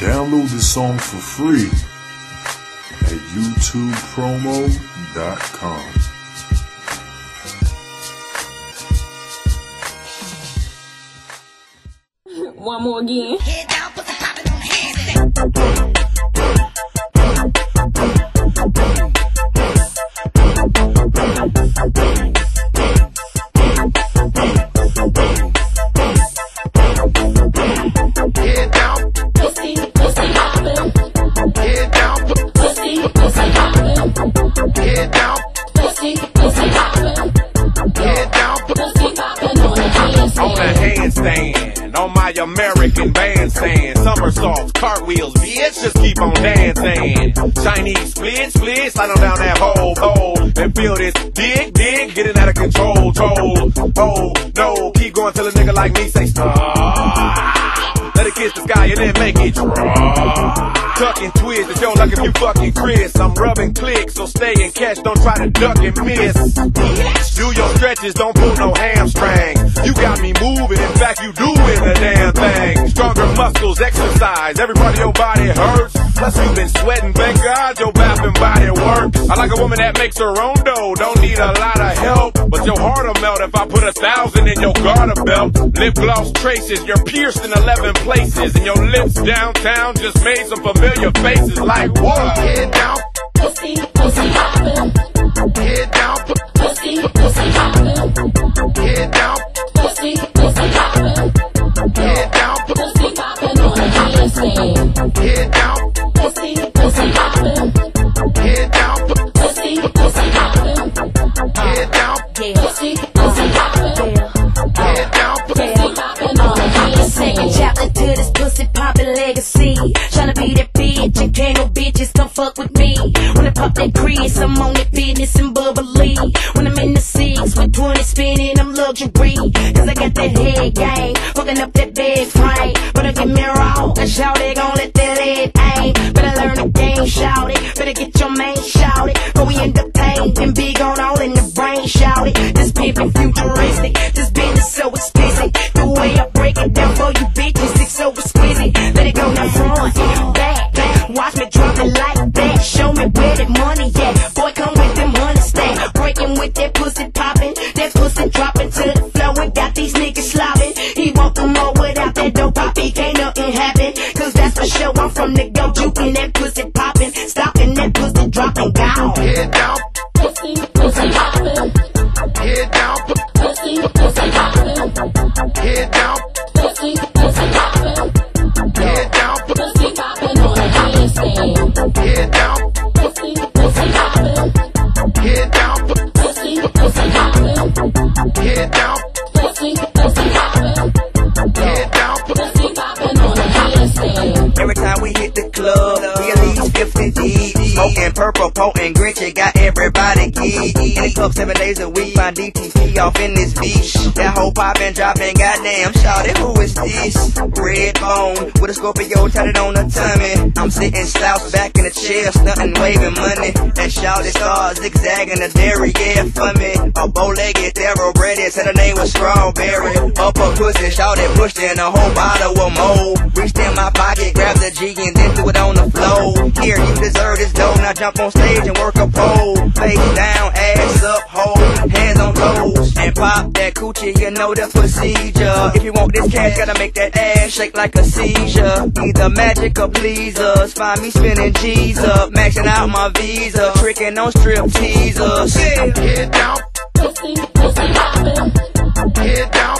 Download the song for free at youtubepromo.com. One more again. Pussy, head down, on on handstand. on my American bandstand. Somersaults, cartwheels, bitch, just keep on dancing. Chinese split, split, slide on down that hole, hole. And feel this dig, dig, getting out of control, troll. Oh, no, keep going till a nigga like me say stop. Let it kiss the sky and then make it. Tuck and twist, it's your luck if you fucking Chris. I'm rubbing clicks, so stay and catch, don't try to duck and miss. Do your stretches, don't pull no hamstring. You got me moving, in fact, you doing the damn thing. Stronger muscles, exercise, every part of your body hurts. Plus, you've been sweating, thank God your bath and body work. I like a woman that makes her own dough, don't need a lot of help. But your heart'll melt if I put a thousand in your garter belt. Lip gloss traces, you're pierced in 11 places. And your lips downtown just made some familiar faces like what? head down, Pussy, pussy poppin'. head down, Pussy, pussy poppin'. head down, Pussy, pussy poppin'. head down, Pussy poppin' on the handstand. head down, Pussy, pussy poppin'. head down, Pussy, pussy poppin'. head down, Pussy, Tryna be that bitch, and can't no bitches come fuck with me. When I pop that crease, I'm on that fitness and bubbly. When I'm in the six with 20 spinning, I'm luxury. Cause I got that head game, Head down, Pussy, pussy head down, Pussy, pussy Smoking purple, potent Grinch, it got everybody geek. In the club seven days a week, find DTP off in this beach. That whole poppin', dropping, goddamn, shawty, who is this? Red bone, with a Scorpio tatted on the tummy. I'm sitting slouched back in the chair, stunting, waving money. And shawty stars zigzagging the yeah, for me. A bow-legged, thoroughbred, said her name was Strawberry. Up a pussy, shawty pushed in a whole bottle of mold. Reached in my pocket, grabbed the G and then threw it on the floor. Here, you deserve this dough. Now jump on stage and work a pole. Face down, ass up, hold, hands on toes. And pop that coochie, you know the procedure. If you want this cash, gotta make that ass shake like a seizure. Either magic or Pleasers. Find me spinning G's up, maxing out my visa. Tricking on strip teasers. head down, Poppin'. head down,